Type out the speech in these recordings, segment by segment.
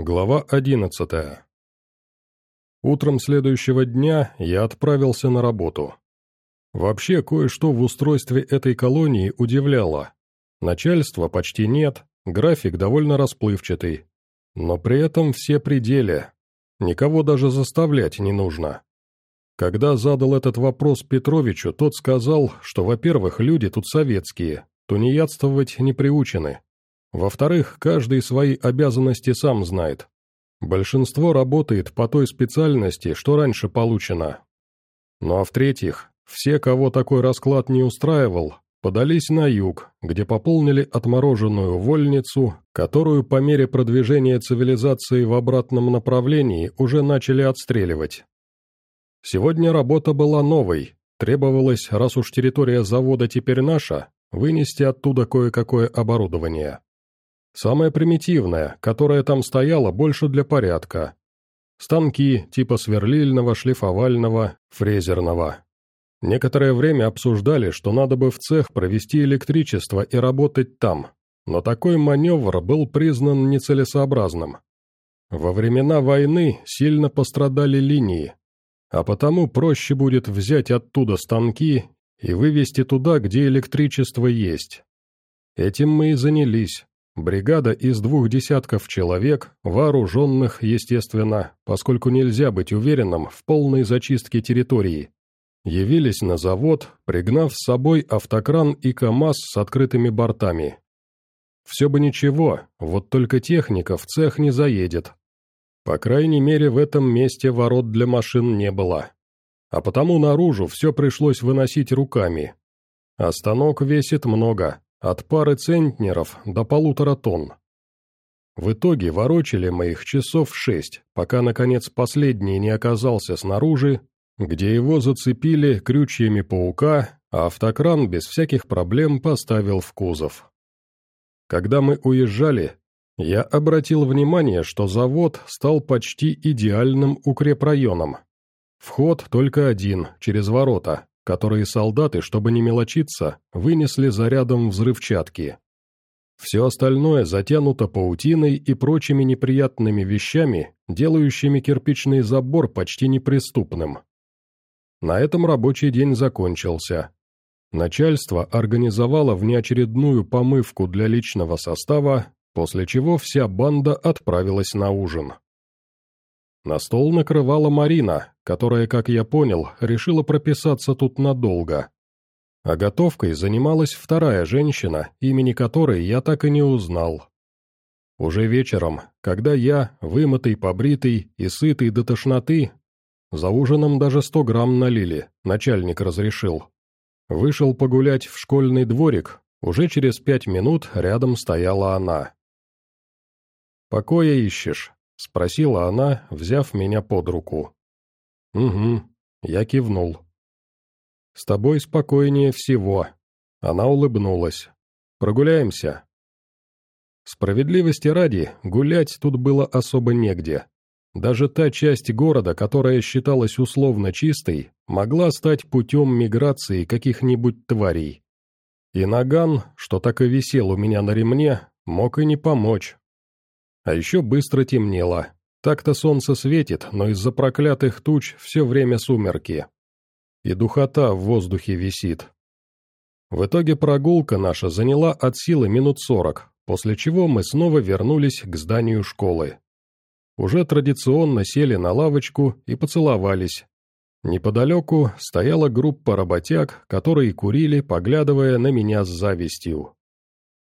Глава одиннадцатая. Утром следующего дня я отправился на работу. Вообще, кое-что в устройстве этой колонии удивляло. Начальства почти нет, график довольно расплывчатый. Но при этом все пределы. Никого даже заставлять не нужно. Когда задал этот вопрос Петровичу, тот сказал, что, во-первых, люди тут советские, тунеядствовать не приучены. Во-вторых, каждый свои обязанности сам знает. Большинство работает по той специальности, что раньше получено. Ну а в-третьих, все, кого такой расклад не устраивал, подались на юг, где пополнили отмороженную вольницу, которую по мере продвижения цивилизации в обратном направлении уже начали отстреливать. Сегодня работа была новой, требовалось, раз уж территория завода теперь наша, вынести оттуда кое-какое оборудование. Самое примитивное, которое там стояло больше для порядка. Станки типа сверлильного, шлифовального, фрезерного. Некоторое время обсуждали, что надо бы в цех провести электричество и работать там, но такой маневр был признан нецелесообразным. Во времена войны сильно пострадали линии, а потому проще будет взять оттуда станки и вывести туда, где электричество есть. Этим мы и занялись. Бригада из двух десятков человек, вооруженных, естественно, поскольку нельзя быть уверенным в полной зачистке территории, явились на завод, пригнав с собой автокран и КАМАЗ с открытыми бортами. Все бы ничего, вот только техника в цех не заедет. По крайней мере, в этом месте ворот для машин не было. А потому наружу все пришлось выносить руками. А станок весит много, от пары центнеров до полутора тонн. В итоге ворочали мы их часов шесть, пока, наконец, последний не оказался снаружи, где его зацепили крючьями паука, а автокран без всяких проблем поставил в кузов. Когда мы уезжали, я обратил внимание, что завод стал почти идеальным укрепрайоном. Вход только один, через ворота, которые солдаты, чтобы не мелочиться, вынесли зарядом взрывчатки. Все остальное затянуто паутиной и прочими неприятными вещами, делающими кирпичный забор почти неприступным. На этом рабочий день закончился. Начальство организовало внеочередную помывку для личного состава, после чего вся банда отправилась на ужин. На стол накрывала Марина, которая, как я понял, решила прописаться тут надолго. А готовкой занималась вторая женщина, имени которой я так и не узнал. Уже вечером, когда я, вымытый, побритый и сытый до тошноты, за ужином даже сто грамм налили, начальник разрешил. Вышел погулять в школьный дворик, уже через пять минут рядом стояла она. «Покоя ищешь?» — спросила она, взяв меня под руку. «Угу», — я кивнул. «С тобой спокойнее всего». Она улыбнулась. «Прогуляемся?» Справедливости ради, гулять тут было особо негде. Даже та часть города, которая считалась условно чистой, могла стать путем миграции каких-нибудь тварей. И наган, что так и висел у меня на ремне, мог и не помочь. А еще быстро темнело. Так-то солнце светит, но из-за проклятых туч все время сумерки. И духота в воздухе висит. В итоге прогулка наша заняла от силы минут сорок, после чего мы снова вернулись к зданию школы. Уже традиционно сели на лавочку и поцеловались. Неподалеку стояла группа работяг, которые курили, поглядывая на меня с завистью.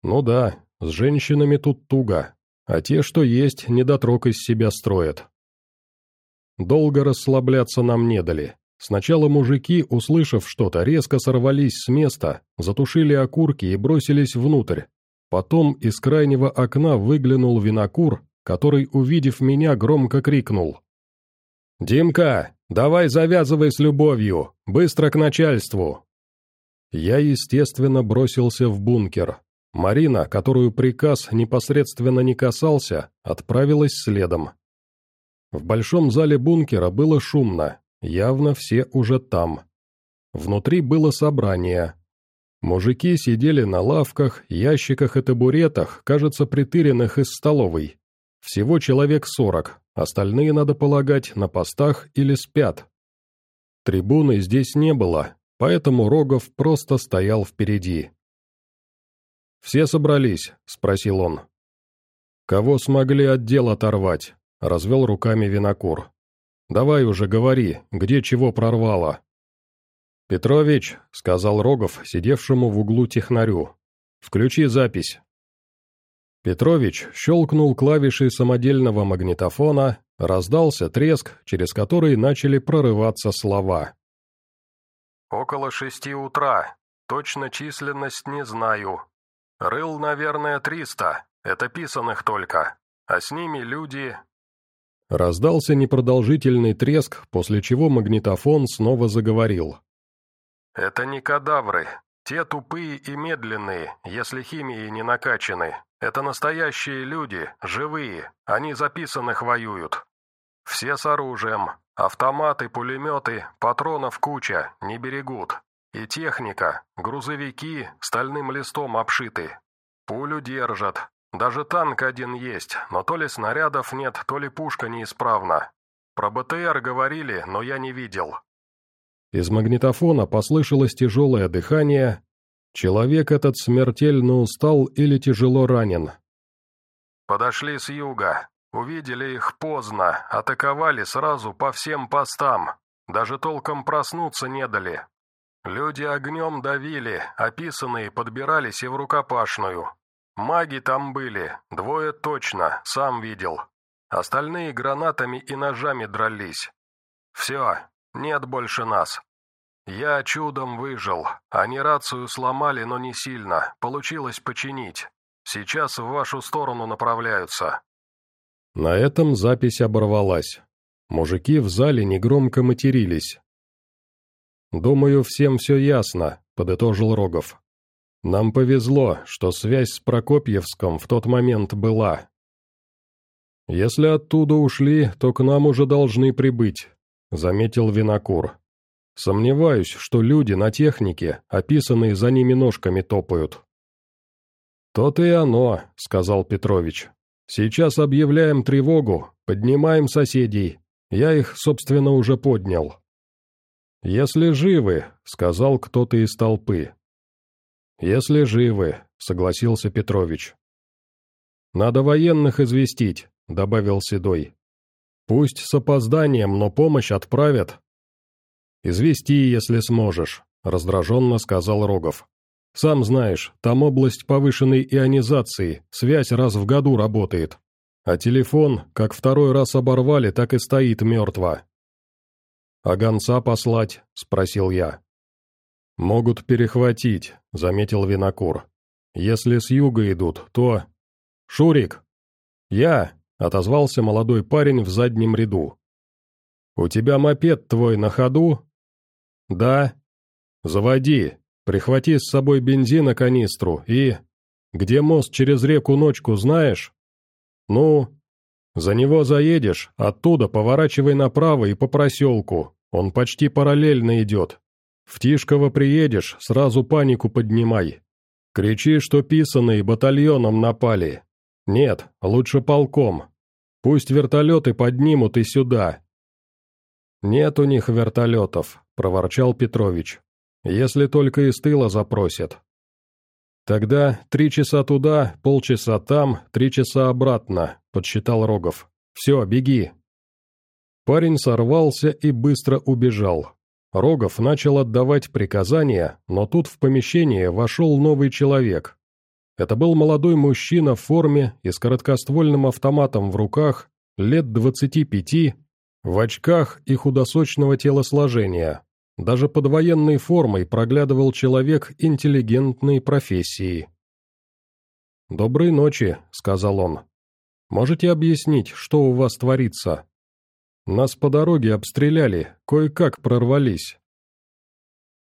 Ну да, с женщинами тут туго а те, что есть, недотрог из себя строят. Долго расслабляться нам не дали. Сначала мужики, услышав что-то, резко сорвались с места, затушили окурки и бросились внутрь. Потом из крайнего окна выглянул винокур, который, увидев меня, громко крикнул. «Димка, давай завязывай с любовью! Быстро к начальству!» Я, естественно, бросился в бункер. Марина, которую приказ непосредственно не касался, отправилась следом. В большом зале бункера было шумно, явно все уже там. Внутри было собрание. Мужики сидели на лавках, ящиках и табуретах, кажется, притыренных из столовой. Всего человек сорок, остальные, надо полагать, на постах или спят. Трибуны здесь не было, поэтому Рогов просто стоял впереди. «Все собрались?» — спросил он. «Кого смогли отдел оторвать?» — развел руками винокур. «Давай уже говори, где чего прорвало?» «Петрович», — сказал Рогов, сидевшему в углу технарю, — «включи запись». Петрович щелкнул клавишей самодельного магнитофона, раздался треск, через который начали прорываться слова. «Около шести утра. Точно численность не знаю. Рыл, наверное, триста. Это писанных только. А с ними люди...» Раздался непродолжительный треск, после чего магнитофон снова заговорил. «Это не кадавры. Те тупые и медленные, если химией не накачаны. Это настоящие люди, живые. Они записанных воюют. Все с оружием. Автоматы, пулеметы, патронов куча, не берегут. И техника, грузовики, стальным листом обшиты. Пулю держат. Даже танк один есть, но то ли снарядов нет, то ли пушка неисправна. Про БТР говорили, но я не видел. Из магнитофона послышалось тяжелое дыхание. Человек этот смертельно устал или тяжело ранен. «Подошли с юга. Увидели их поздно, атаковали сразу по всем постам. Даже толком проснуться не дали. Люди огнем давили, описанные подбирались и в рукопашную. Маги там были, двое точно, сам видел. Остальные гранатами и ножами дрались. Все, нет больше нас. Я чудом выжил. Они рацию сломали, но не сильно. Получилось починить. Сейчас в вашу сторону направляются». На этом запись оборвалась. Мужики в зале негромко матерились. «Думаю, всем все ясно», — подытожил Рогов. «Нам повезло, что связь с Прокопьевском в тот момент была. Если оттуда ушли, то к нам уже должны прибыть. — заметил Винокур. «Сомневаюсь, что люди на технике, описанные за ними ножками, топают». «То-то и оно», — сказал Петрович. «Сейчас объявляем тревогу, поднимаем соседей. Я их, собственно, уже поднял». «Если живы», — сказал кто-то из толпы. «Если живы», — согласился Петрович. «Надо военных известить», — добавил Седой. Пусть с опозданием, но помощь отправят. «Извести, если сможешь», — раздраженно сказал Рогов. «Сам знаешь, там область повышенной ионизации, связь раз в году работает. А телефон, как второй раз оборвали, так и стоит мертво». «А гонца послать?» — спросил я. «Могут перехватить», — заметил Винокур. «Если с юга идут, то...» «Шурик!» «Я!» — отозвался молодой парень в заднем ряду. «У тебя мопед твой на ходу?» «Да». «Заводи, прихвати с собой бензина канистру и...» «Где мост через реку Ночку, знаешь?» «Ну...» «За него заедешь, оттуда поворачивай направо и по проселку, он почти параллельно идет. В Тишково приедешь, сразу панику поднимай. Кричи, что писаные батальоном напали, «Нет, лучше полком. Пусть вертолеты поднимут и сюда». «Нет у них вертолетов», — проворчал Петрович. «Если только из тыла запросят». «Тогда три часа туда, полчаса там, три часа обратно», — подсчитал Рогов. «Все, беги». Парень сорвался и быстро убежал. Рогов начал отдавать приказания, но тут в помещение вошел новый человек, это был молодой мужчина в форме и с короткоствольным автоматом в руках, лет 25, в очках и худосочного телосложения. Даже под военной формой проглядывал человек интеллигентной профессии. «Доброй ночи», — сказал он. «Можете объяснить, что у вас творится? Нас по дороге обстреляли, кое-как прорвались».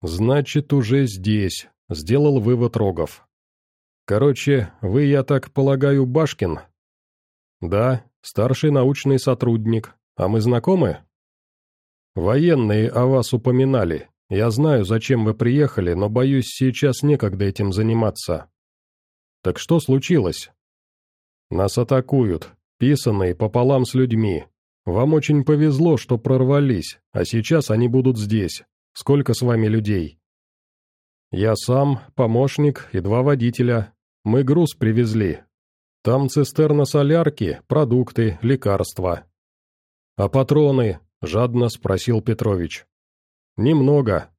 «Значит, уже здесь», — сделал вывод Рогов. Короче, вы, я так полагаю, Башкин? Да, старший научный сотрудник. А мы знакомы? Военные о вас упоминали. Я знаю, зачем вы приехали, но, боюсь, сейчас некогда этим заниматься. Так что случилось? Нас атакуют. писанные пополам с людьми. Вам очень повезло, что прорвались, а сейчас они будут здесь. Сколько с вами людей?» «Я сам, помощник и два водителя. Мы груз привезли. Там цистерна солярки, продукты, лекарства». «А патроны?» — жадно спросил Петрович. «Немного».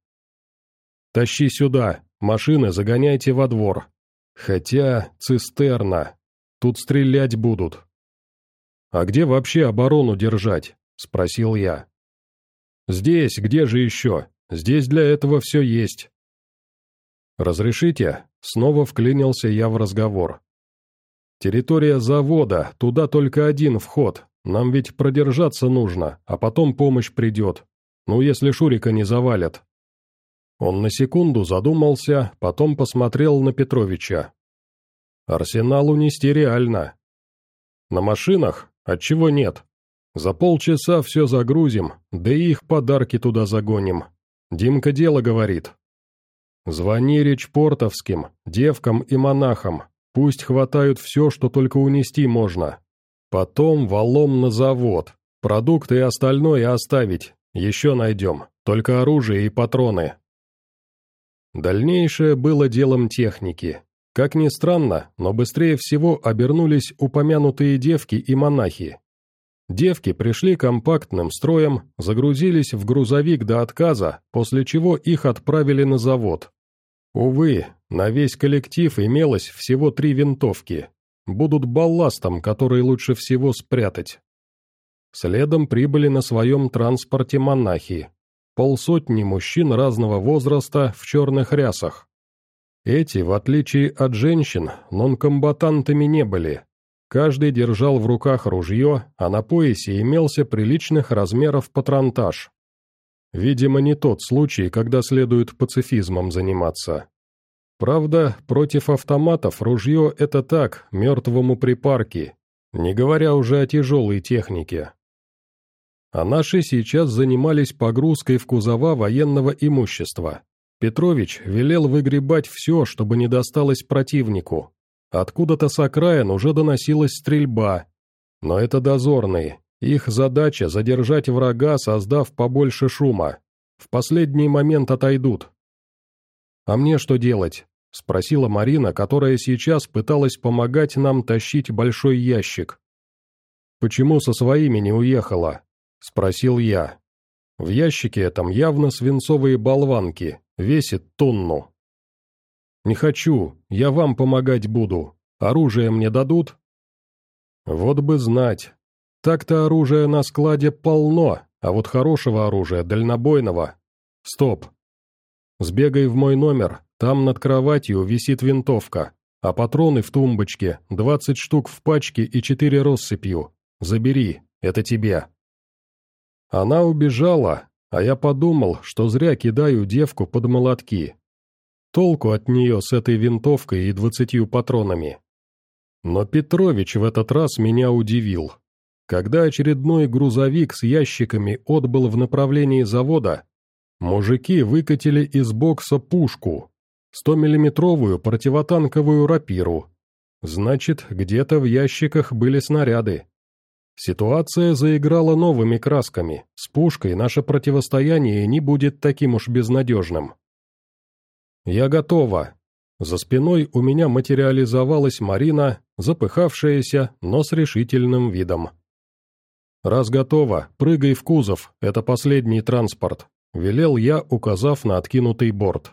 «Тащи сюда, машины загоняйте во двор. Хотя цистерна. Тут стрелять будут». «А где вообще оборону держать?» — спросил я. «Здесь, где же еще? Здесь для этого все есть». «Разрешите?» — снова вклинился я в разговор. «Территория завода, туда только один вход. Нам ведь продержаться нужно, а потом помощь придет. Ну, если Шурика не завалят». Он на секунду задумался, потом посмотрел на Петровича. «Арсенал унести реально. На машинах? Отчего нет? За полчаса все загрузим, да и их подарки туда загоним. Димка дело говорит. Звони речпортовским, девкам и монахам, пусть хватают все, что только унести можно. Потом валом на завод, продукты и остальное оставить, еще найдем, только оружие и патроны. Дальнейшее было делом техники. Как ни странно, но быстрее всего обернулись упомянутые девки и монахи. Девки пришли компактным строем, загрузились в грузовик до отказа, после чего их отправили на завод. Увы, на весь коллектив имелось всего три винтовки. Будут балластом, который лучше всего спрятать. Следом прибыли на своем транспорте монахи. Полсотни мужчин разного возраста в черных рясах. Эти, в отличие от женщин, нонкомбатантами не были, Каждый держал в руках ружье, а на поясе имелся приличных размеров патронтаж. Видимо, не тот случай, когда следует пацифизмом заниматься. Правда, против автоматов ружье – это так, мертвому припарки, не говоря уже о тяжелой технике. А наши сейчас занимались погрузкой в кузова военного имущества. Петрович велел выгребать все, чтобы не досталось противнику, Откуда-то с окраин уже доносилась стрельба. Но это дозорные. Их задача — задержать врага, создав побольше шума. В последний момент отойдут. «А мне что делать?» — спросила Марина, которая сейчас пыталась помогать нам тащить большой ящик. «Почему со своими не уехала?» — спросил я. «В ящике этом явно свинцовые болванки, весит тонну». «Не хочу, я вам помогать буду. Оружие мне дадут?» «Вот бы знать. Так-то оружия на складе полно, а вот хорошего оружия, дальнобойного... Стоп. Сбегай в мой номер, там над кроватью висит винтовка, а патроны в тумбочке, двадцать штук в пачке и четыре россыпью. Забери, это тебе». Она убежала, а я подумал, что зря кидаю девку под молотки. Толку от нее с этой винтовкой и двадцатью патронами. Но Петрович в этот раз меня удивил. Когда очередной грузовик с ящиками отбыл в направлении завода, мужики выкатили из бокса пушку, 100-миллиметровую противотанковую рапиру. Значит, где-то в ящиках были снаряды. Ситуация заиграла новыми красками, с пушкой наше противостояние не будет таким уж безнадежным. «Я готова». За спиной у меня материализовалась Марина, запыхавшаяся, но с решительным видом. «Раз готова, прыгай в кузов, это последний транспорт», — велел я, указав на откинутый борт.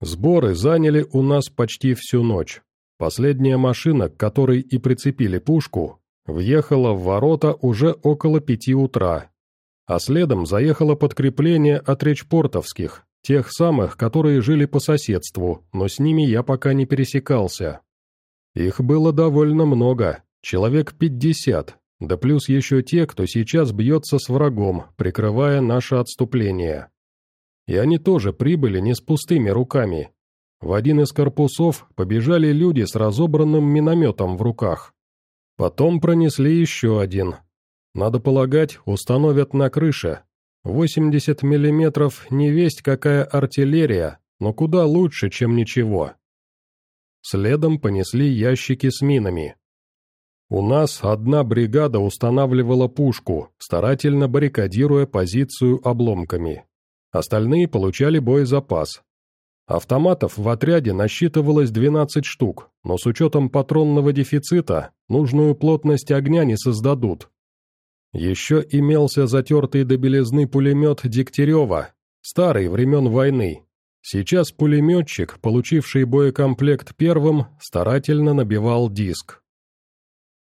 Сборы заняли у нас почти всю ночь. Последняя машина, к которой и прицепили пушку, въехала в ворота уже около пяти утра, а следом заехало подкрепление от речпортовских, Тех самых, которые жили по соседству, но с ними я пока не пересекался. Их было довольно много, человек пятьдесят, да плюс еще те, кто сейчас бьется с врагом, прикрывая наше отступление. И они тоже прибыли не с пустыми руками. В один из корпусов побежали люди с разобранным минометом в руках. Потом пронесли еще один. Надо полагать, установят на крыше, 80 миллиметров не весть какая артиллерия, но куда лучше, чем ничего. Следом понесли ящики с минами. У нас одна бригада устанавливала пушку, старательно баррикадируя позицию обломками. Остальные получали боезапас. Автоматов в отряде насчитывалось 12 штук, но с учетом патронного дефицита нужную плотность огня не создадут. Еще имелся затертый до белизны пулемет Дегтярева, старый времен войны. Сейчас пулеметчик, получивший боекомплект первым, старательно набивал диск.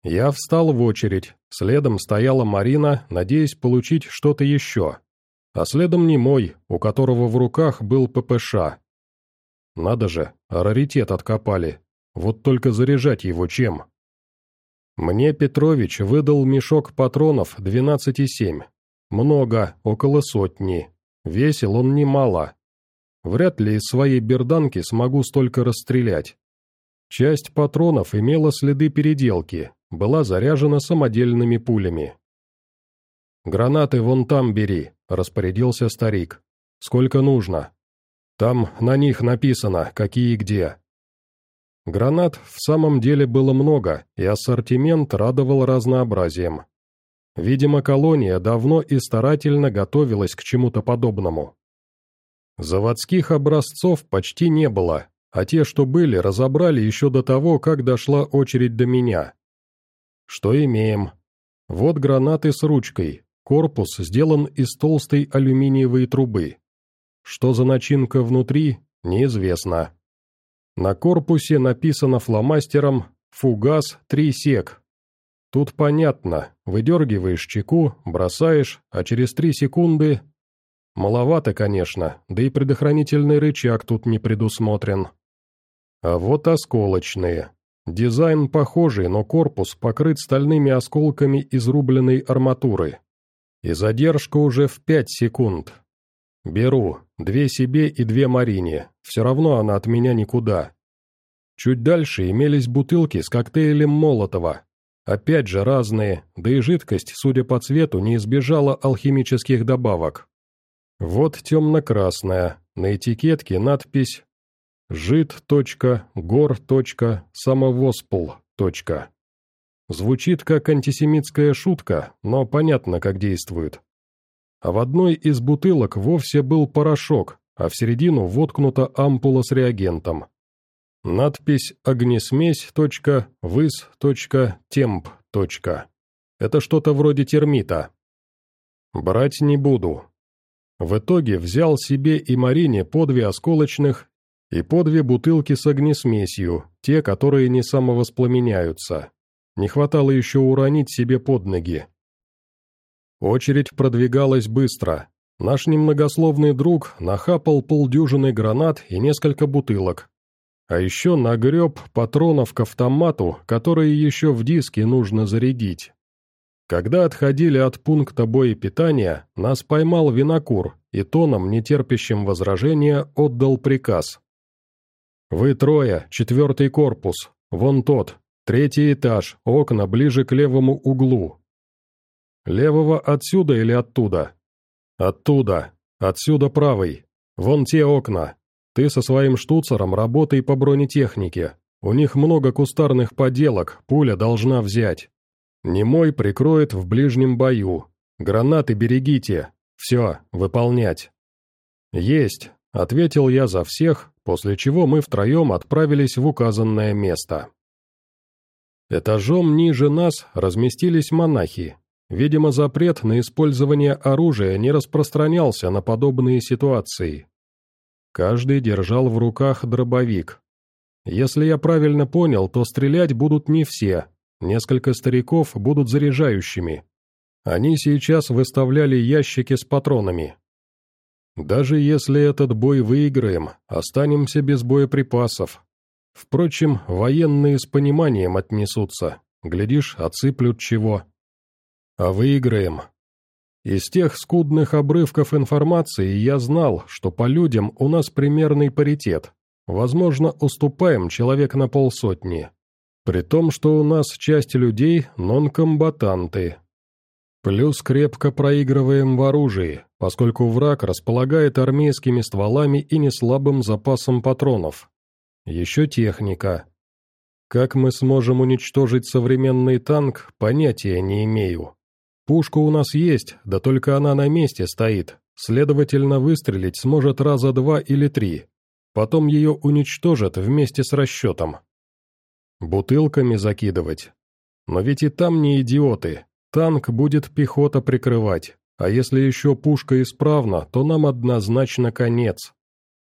Я встал в очередь, следом стояла Марина, надеясь получить что-то еще. А следом не мой, у которого в руках был ППШ. Надо же, раритет откопали. Вот только заряжать его чем? Мне Петрович выдал мешок патронов 12,7. Много, около сотни. Весил он немало. Вряд ли из своей берданки смогу столько расстрелять. Часть патронов имела следы переделки, была заряжена самодельными пулями. «Гранаты вон там бери», — распорядился старик. «Сколько нужно?» Там на них написано, какие где. Гранат в самом деле было много, и ассортимент радовал разнообразием. Видимо, колония давно и старательно готовилась к чему-то подобному. Заводских образцов почти не было, а те, что были, разобрали еще до того, как дошла очередь до меня. Что имеем? Вот гранаты с ручкой, корпус сделан из толстой алюминиевой трубы. Что за начинка внутри, неизвестно. На корпусе написано фломастером «Фугас 3 сек». Тут понятно, выдергиваешь чеку, бросаешь, а через 3 секунды... Маловато, конечно, да и предохранительный рычаг тут не предусмотрен. А вот осколочные. Дизайн похожий, но корпус покрыт стальными осколками изрубленной арматуры. И задержка уже в 5 секунд. «Беру. Две себе и две Марине. Все равно она от меня никуда». Чуть дальше имелись бутылки с коктейлем Молотова. Опять же разные, да и жидкость, судя по цвету, не избежала алхимических добавок. Вот темно-красная, на этикетке надпись «Жид.гор.самовоспл.» Звучит как антисемитская шутка, но понятно, как действует а в одной из бутылок вовсе был порошок, а в середину воткнута ампула с реагентом. Надпись «огнесмесь.выс.темп.» Это что-то вроде термита. Брать не буду. В итоге взял себе и Марине по две осколочных и по две бутылки с огнесмесью, те, которые не самовоспламеняются. Не хватало еще уронить себе под ноги. Очередь продвигалась быстро. Наш немногословный друг нахапал полдюжины гранат и несколько бутылок. А еще нагреб патронов к автомату, которые еще в диске нужно зарядить. Когда отходили от пункта боепитания, нас поймал винокур и тоном, нетерпящим возражения, отдал приказ. «Вы трое, четвертый корпус, вон тот, третий этаж, окна ближе к левому углу, «Левого отсюда или оттуда?» «Оттуда. Отсюда правый. Вон те окна. Ты со своим штуцером работай по бронетехнике. У них много кустарных поделок, пуля должна взять. Немой прикроет в ближнем бою. Гранаты берегите. Все, выполнять». «Есть», — ответил я за всех, после чего мы втроем отправились в указанное место. Этажом ниже нас разместились монахи, Видимо, запрет на использование оружия не распространялся на подобные ситуации. Каждый держал в руках дробовик. Если я правильно понял, то стрелять будут не все, несколько стариков будут заряжающими. Они сейчас выставляли ящики с патронами. Даже если этот бой выиграем, останемся без боеприпасов. Впрочем, военные с пониманием отнесутся, глядишь, отсыплют чего а выиграем. Из тех скудных обрывков информации я знал, что по людям у нас примерный паритет. Возможно, уступаем человек на полсотни. При том, что у нас часть людей – нонкомбатанты. Плюс крепко проигрываем в оружии, поскольку враг располагает армейскими стволами и неслабым запасом патронов. Еще техника. Как мы сможем уничтожить современный танк, понятия не имею. Пушка у нас есть, да только она на месте стоит, следовательно, выстрелить сможет раза два или три. Потом ее уничтожат вместе с расчетом. Бутылками закидывать. Но ведь и там не идиоты. Танк будет пехота прикрывать, а если еще пушка исправна, то нам однозначно конец.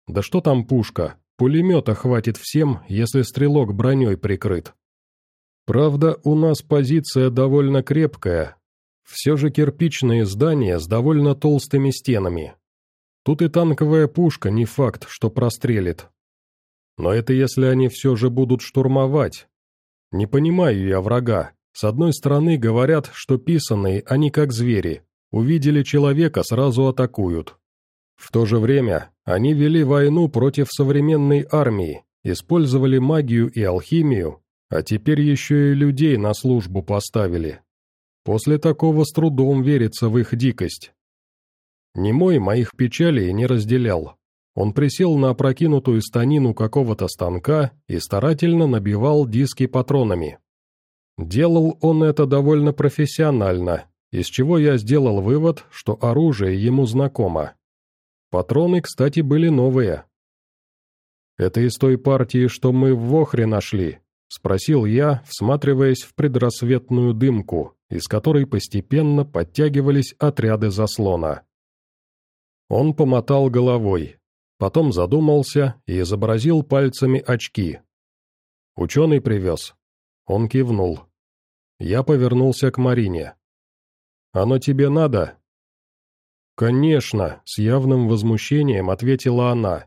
Да что там пушка, пулемета хватит всем, если стрелок броней прикрыт. Правда, у нас позиция довольно крепкая. Все же кирпичные здания с довольно толстыми стенами. Тут и танковая пушка не факт, что прострелит. Но это если они все же будут штурмовать. Не понимаю я врага. С одной стороны говорят, что писанные они как звери. Увидели человека, сразу атакуют. В то же время они вели войну против современной армии, использовали магию и алхимию, а теперь еще и людей на службу поставили. После такого с трудом верится в их дикость. Немой моих печалей не разделял. Он присел на опрокинутую станину какого-то станка и старательно набивал диски патронами. Делал он это довольно профессионально, из чего я сделал вывод, что оружие ему знакомо. Патроны, кстати, были новые. «Это из той партии, что мы в Вохре нашли?» — спросил я, всматриваясь в предрассветную дымку, из которой постепенно подтягивались отряды заслона. Он помотал головой, потом задумался и изобразил пальцами очки. «Ученый привез». Он кивнул. Я повернулся к Марине. «Оно тебе надо?» «Конечно», — с явным возмущением ответила она.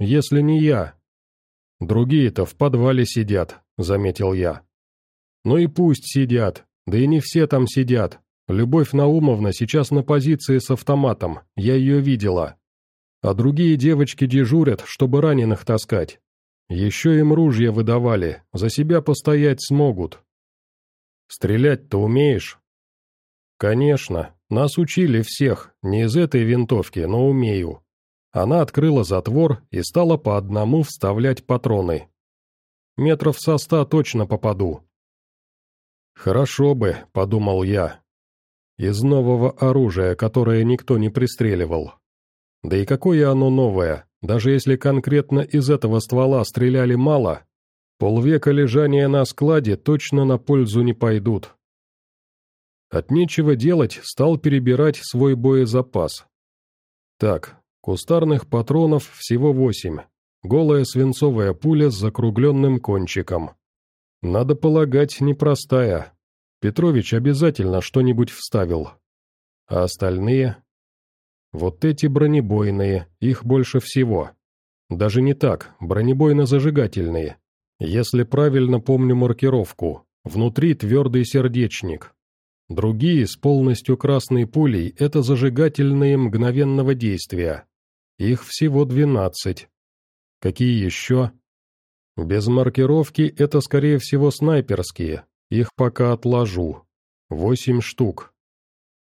«Если не я». «Другие-то в подвале сидят», — заметил я. «Ну и пусть сидят, да и не все там сидят. Любовь Наумовна сейчас на позиции с автоматом, я ее видела. А другие девочки дежурят, чтобы раненых таскать. Еще им ружья выдавали, за себя постоять смогут». «Стрелять-то умеешь?» «Конечно, нас учили всех, не из этой винтовки, но умею». Она открыла затвор и стала по одному вставлять патроны. «Метров со ста точно попаду». «Хорошо бы», — подумал я. «Из нового оружия, которое никто не пристреливал. Да и какое оно новое, даже если конкретно из этого ствола стреляли мало, полвека лежания на складе точно на пользу не пойдут». От нечего делать стал перебирать свой боезапас. Так, кустарных патронов всего восемь. Голая свинцовая пуля с закругленным кончиком. Надо полагать, непростая. Петрович обязательно что-нибудь вставил. А остальные? Вот эти бронебойные, их больше всего. Даже не так, бронебойно-зажигательные. Если правильно помню маркировку, внутри твердый сердечник, Другие с полностью красной пулей – это зажигательные мгновенного действия. Их всего 12. Какие еще? Без маркировки это, скорее всего, снайперские. Их пока отложу. Восемь штук.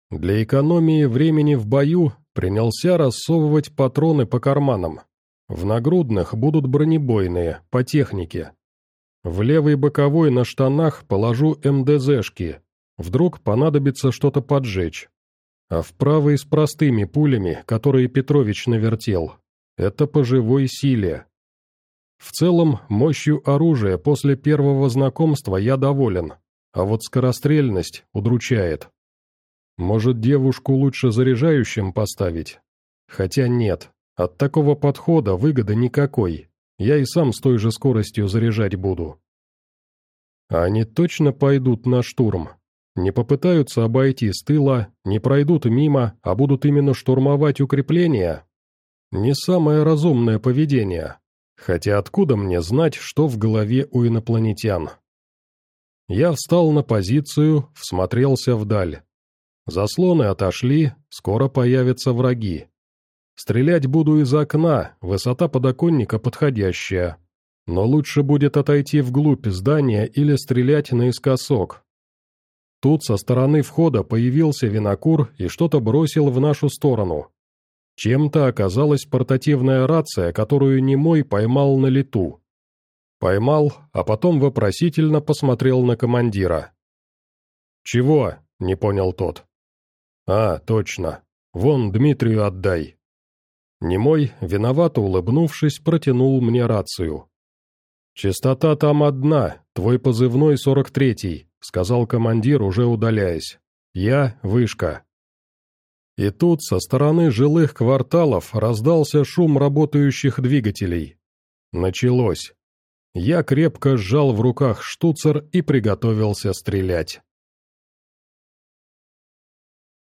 Для экономии времени в бою принялся рассовывать патроны по карманам. В нагрудных будут бронебойные, по технике. В левый боковой на штанах положу МДЗшки, Вдруг понадобится что-то поджечь. А в правой с простыми пулями, которые Петрович навертел. Это по живой силе. В целом, мощью оружия после первого знакомства я доволен, а вот скорострельность удручает. Может, девушку лучше заряжающим поставить? Хотя нет, от такого подхода выгоды никакой. Я и сам с той же скоростью заряжать буду. Они точно пойдут на штурм? Не попытаются обойти с тыла, не пройдут мимо, а будут именно штурмовать укрепления? Не самое разумное поведение. Хотя откуда мне знать, что в голове у инопланетян? Я встал на позицию, всмотрелся вдаль. Заслоны отошли, скоро появятся враги. Стрелять буду из окна, высота подоконника подходящая. Но лучше будет отойти вглубь здания или стрелять наискосок, Тут со стороны входа появился винокур и что-то бросил в нашу сторону. Чем-то оказалась портативная рация, которую Немой поймал на лету. Поймал, а потом вопросительно посмотрел на командира. «Чего?» — не понял тот. «А, точно. Вон Дмитрию отдай». Немой, виновато улыбнувшись, протянул мне рацию. «Частота там одна, твой позывной сорок третий», — сказал командир, уже удаляясь. «Я — вышка». И тут со стороны жилых кварталов раздался шум работающих двигателей. Началось. Я крепко сжал в руках штуцер и приготовился стрелять.